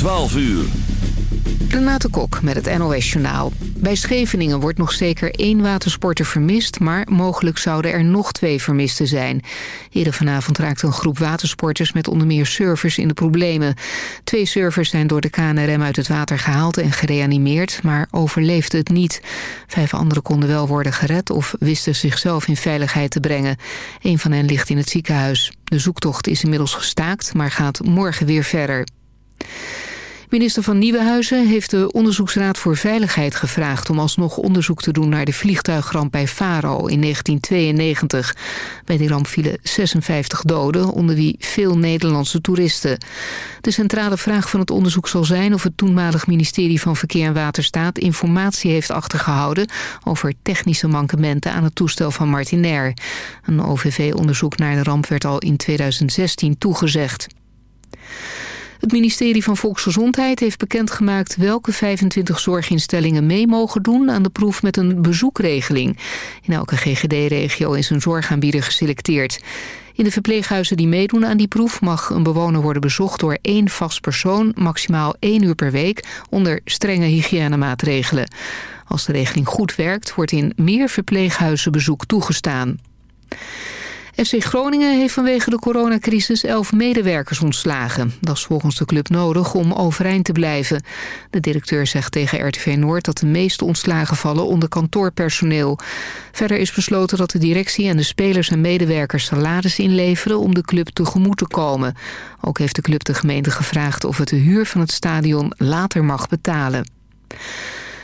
12 uur. Renate Kok met het NOS Journaal. Bij Scheveningen wordt nog zeker één watersporter vermist... maar mogelijk zouden er nog twee vermisten zijn. Eerder vanavond raakte een groep watersporters... met onder meer surfers in de problemen. Twee surfers zijn door de KNRM uit het water gehaald en gereanimeerd... maar overleefden het niet. Vijf anderen konden wel worden gered... of wisten zichzelf in veiligheid te brengen. Een van hen ligt in het ziekenhuis. De zoektocht is inmiddels gestaakt, maar gaat morgen weer verder. Minister van Nieuwenhuizen heeft de Onderzoeksraad voor Veiligheid gevraagd... om alsnog onderzoek te doen naar de vliegtuigramp bij Faro in 1992. Bij die ramp vielen 56 doden, onder wie veel Nederlandse toeristen. De centrale vraag van het onderzoek zal zijn... of het toenmalig ministerie van Verkeer en Waterstaat informatie heeft achtergehouden... over technische mankementen aan het toestel van Martinair. Een OVV-onderzoek naar de ramp werd al in 2016 toegezegd. Het ministerie van Volksgezondheid heeft bekendgemaakt welke 25 zorginstellingen mee mogen doen aan de proef met een bezoekregeling. In elke GGD-regio is een zorgaanbieder geselecteerd. In de verpleeghuizen die meedoen aan die proef mag een bewoner worden bezocht door één vast persoon, maximaal één uur per week, onder strenge hygiënemaatregelen. Als de regeling goed werkt, wordt in meer verpleeghuizen bezoek toegestaan. FC Groningen heeft vanwege de coronacrisis elf medewerkers ontslagen. Dat is volgens de club nodig om overeind te blijven. De directeur zegt tegen RTV Noord dat de meeste ontslagen vallen onder kantoorpersoneel. Verder is besloten dat de directie en de spelers en medewerkers salaris inleveren om de club tegemoet te komen. Ook heeft de club de gemeente gevraagd of het de huur van het stadion later mag betalen.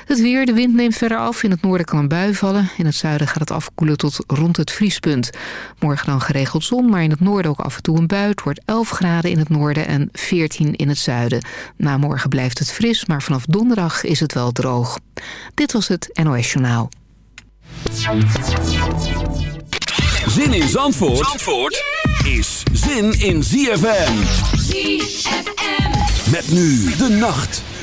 Het weer, de wind neemt verder af. In het noorden kan een bui vallen. In het zuiden gaat het afkoelen tot rond het vriespunt. Morgen dan geregeld zon, maar in het noorden ook af en toe een bui. Het wordt 11 graden in het noorden en 14 in het zuiden. Na morgen blijft het fris, maar vanaf donderdag is het wel droog. Dit was het NOS Journaal. Zin in Zandvoort, Zandvoort is zin in ZFM. ZFM. Met nu de nacht.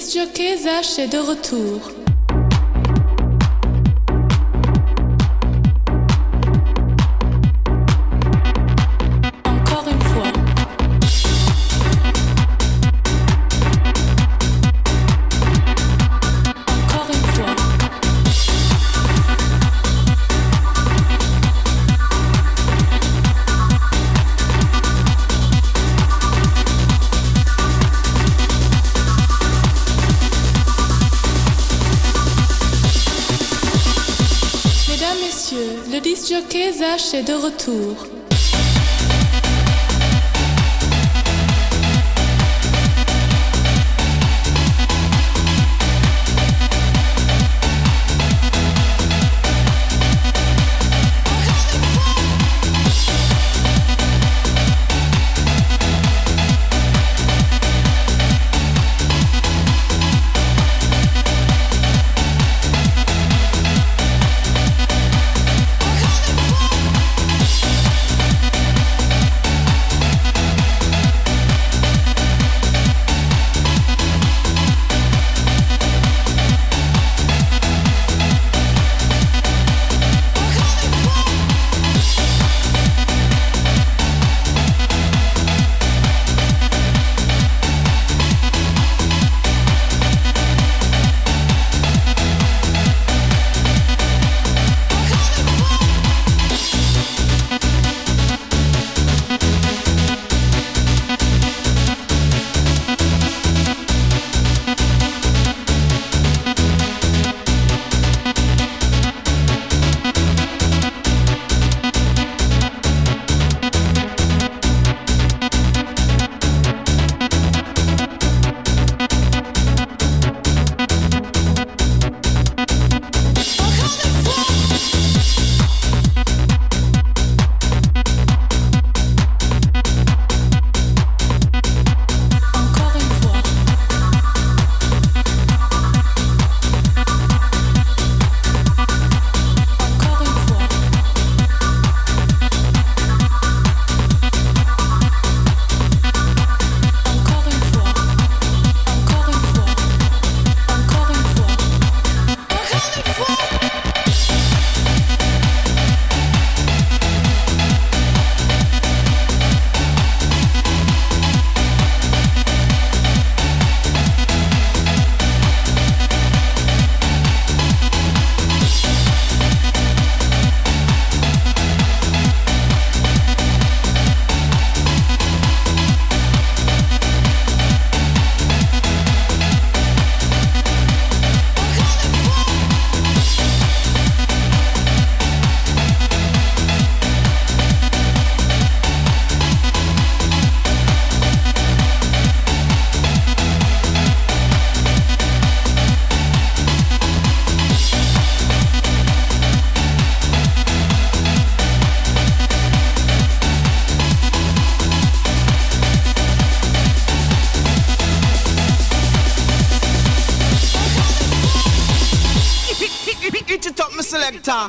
Miss Jockeys H est de retour. cherchait de retour.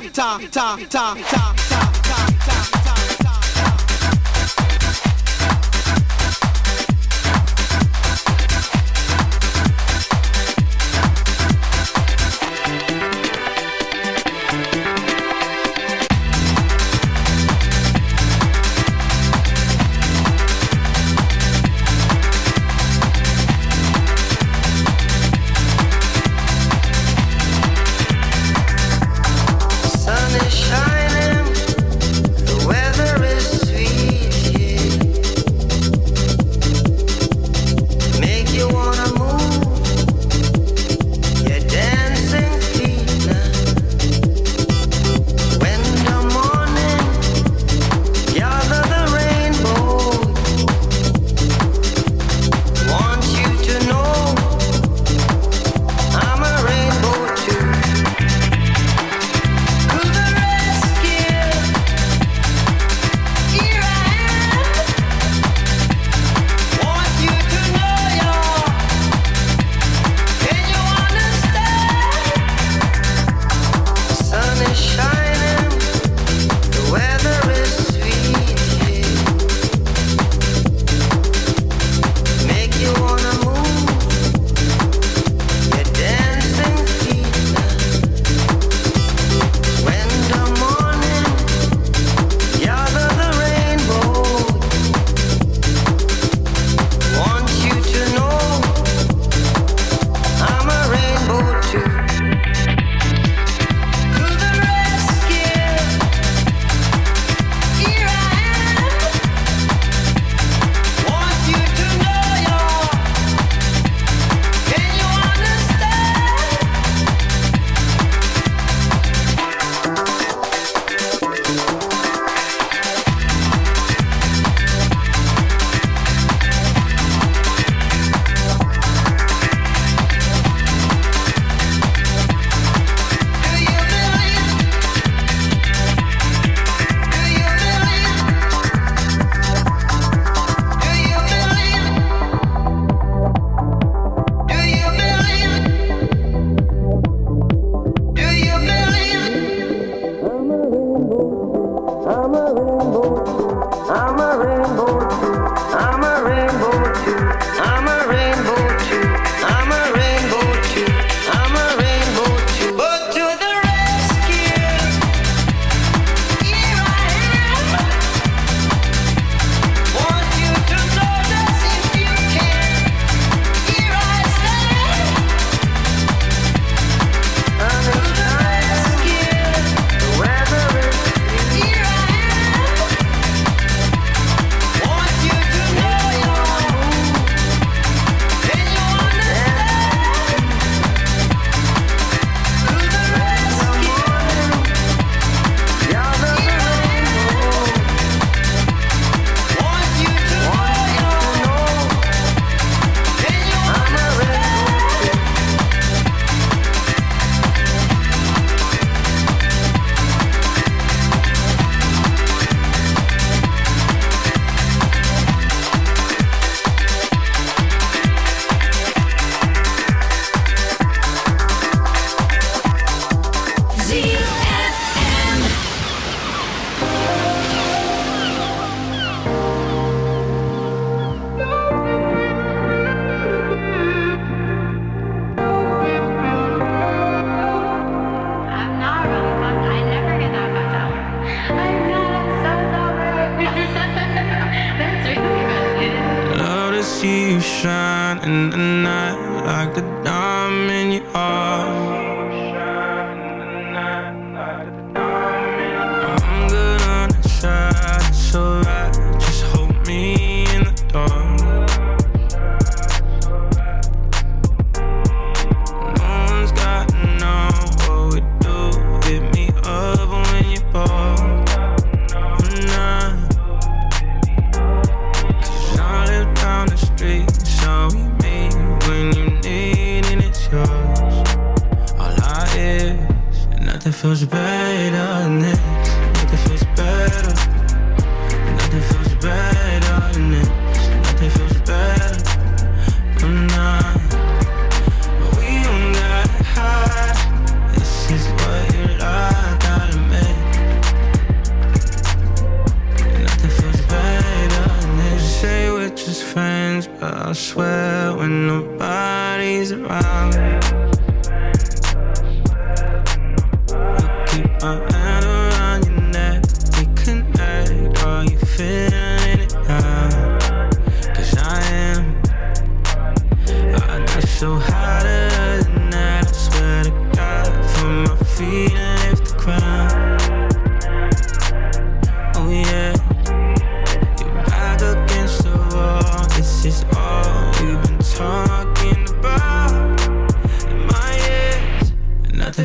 Ta ta ta ta. ta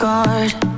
Scarred.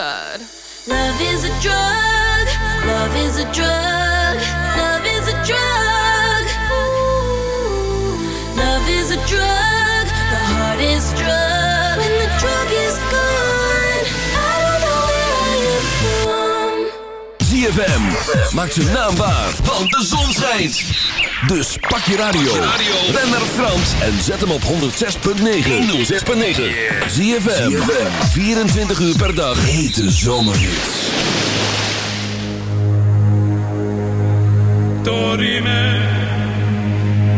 God. Love is a drug. Love is a drug. Love is a drug. Ooh. Love is a drug. The heart is drug, When the drug is gone. I don't know where I am from. ZFM, maak zijn naam waar, want de zon schijnt. Dus pak je radio. Ben naar Frans en zet hem op 106.9. 106.9. Zie je 24 uur per dag. Hete zomerhits. Dorime.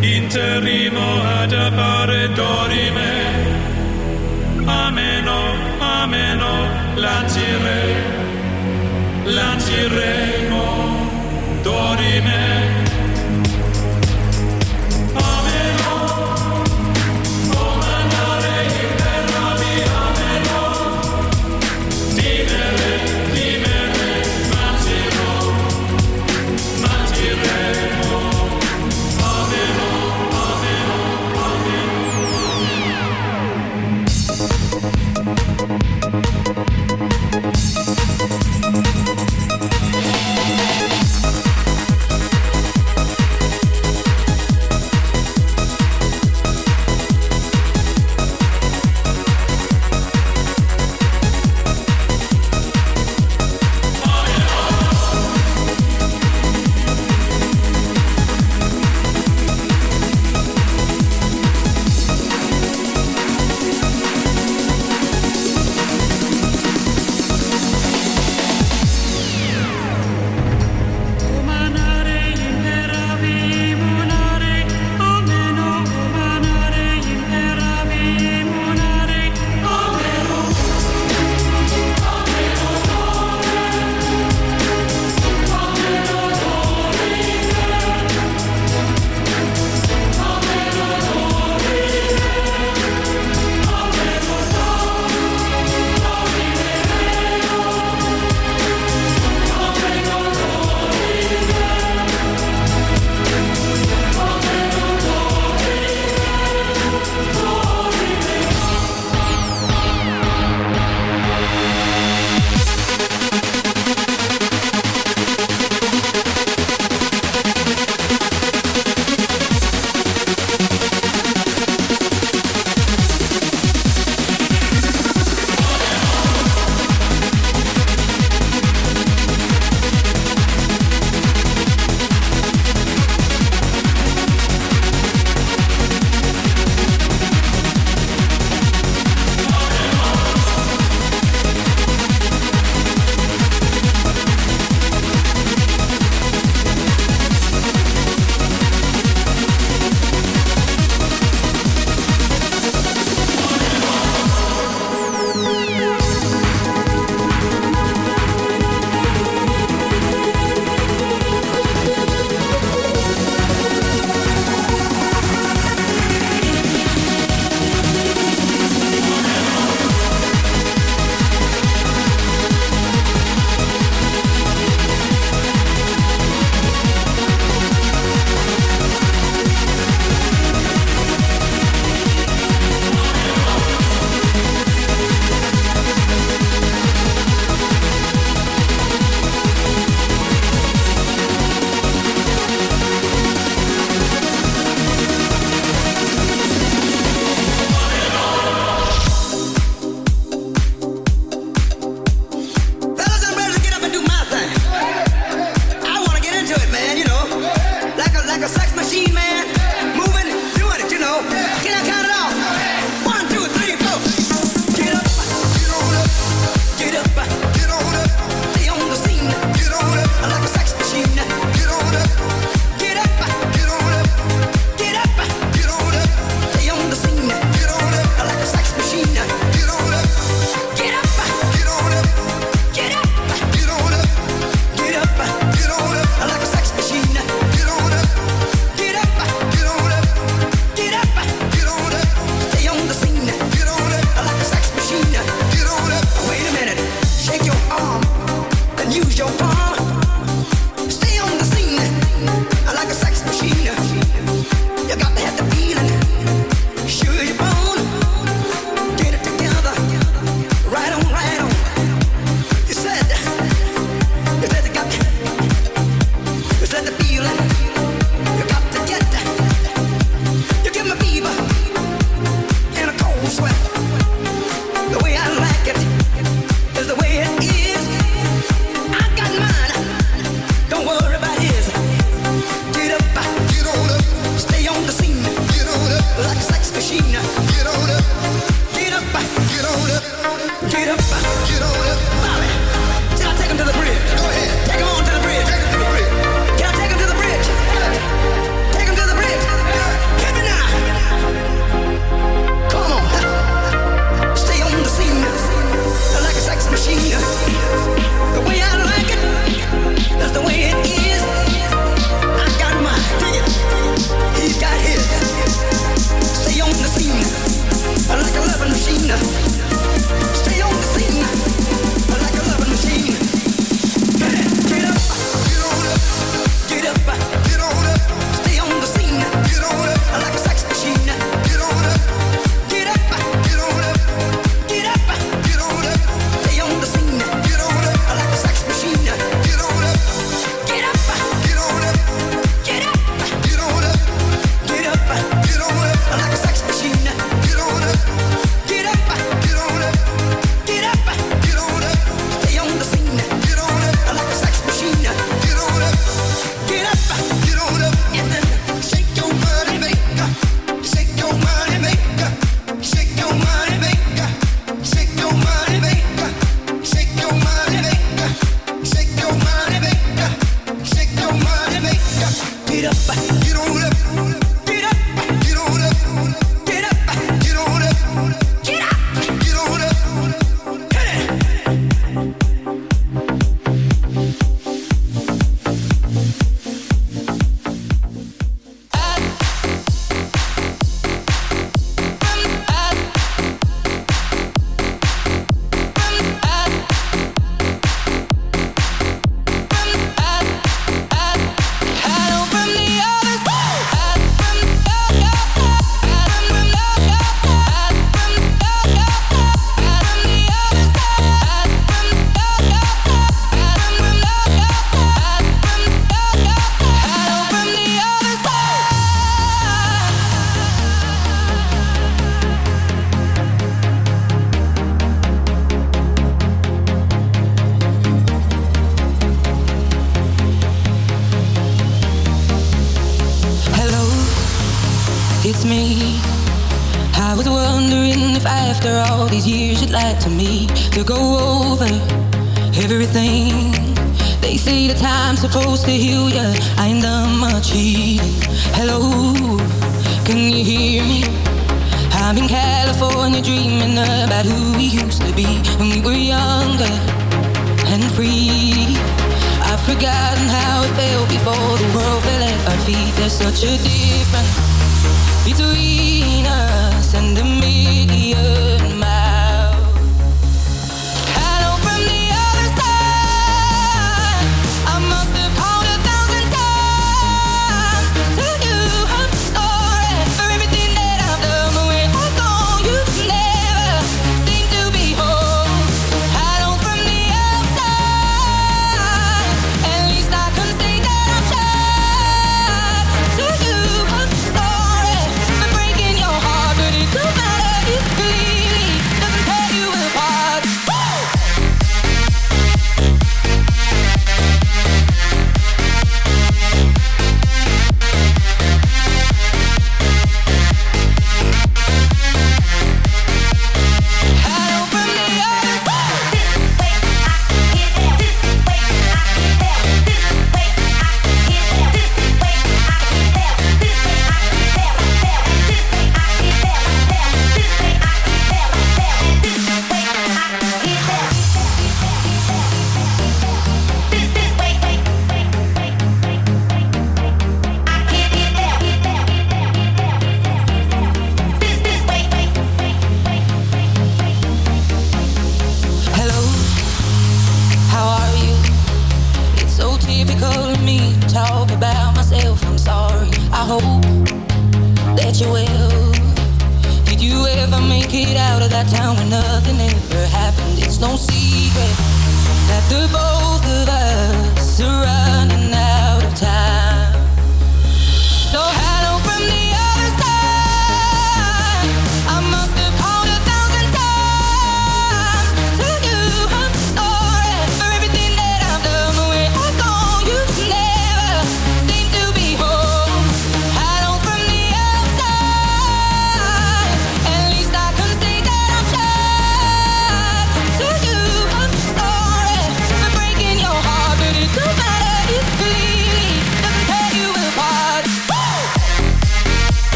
Interimo ad appare dorime. Ameno, ameno, latire. Latiremo dorime.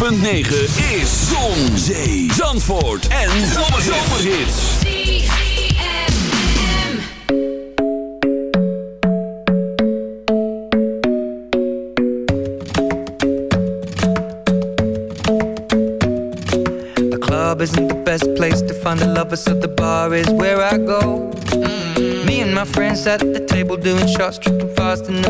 106.9 is Zon, Zee, Zandvoort en Zomerhits. The club isn't the best place to find the lovers, so the bar is where I go. Mm. Me and my friends at the table doing shots, tripping fast, then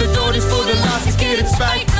de dood is voor de laatste keer. Het spijt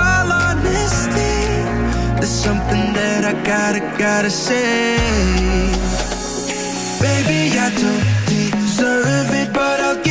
there's something that I gotta. Baby, I don't deserve it, but I'll give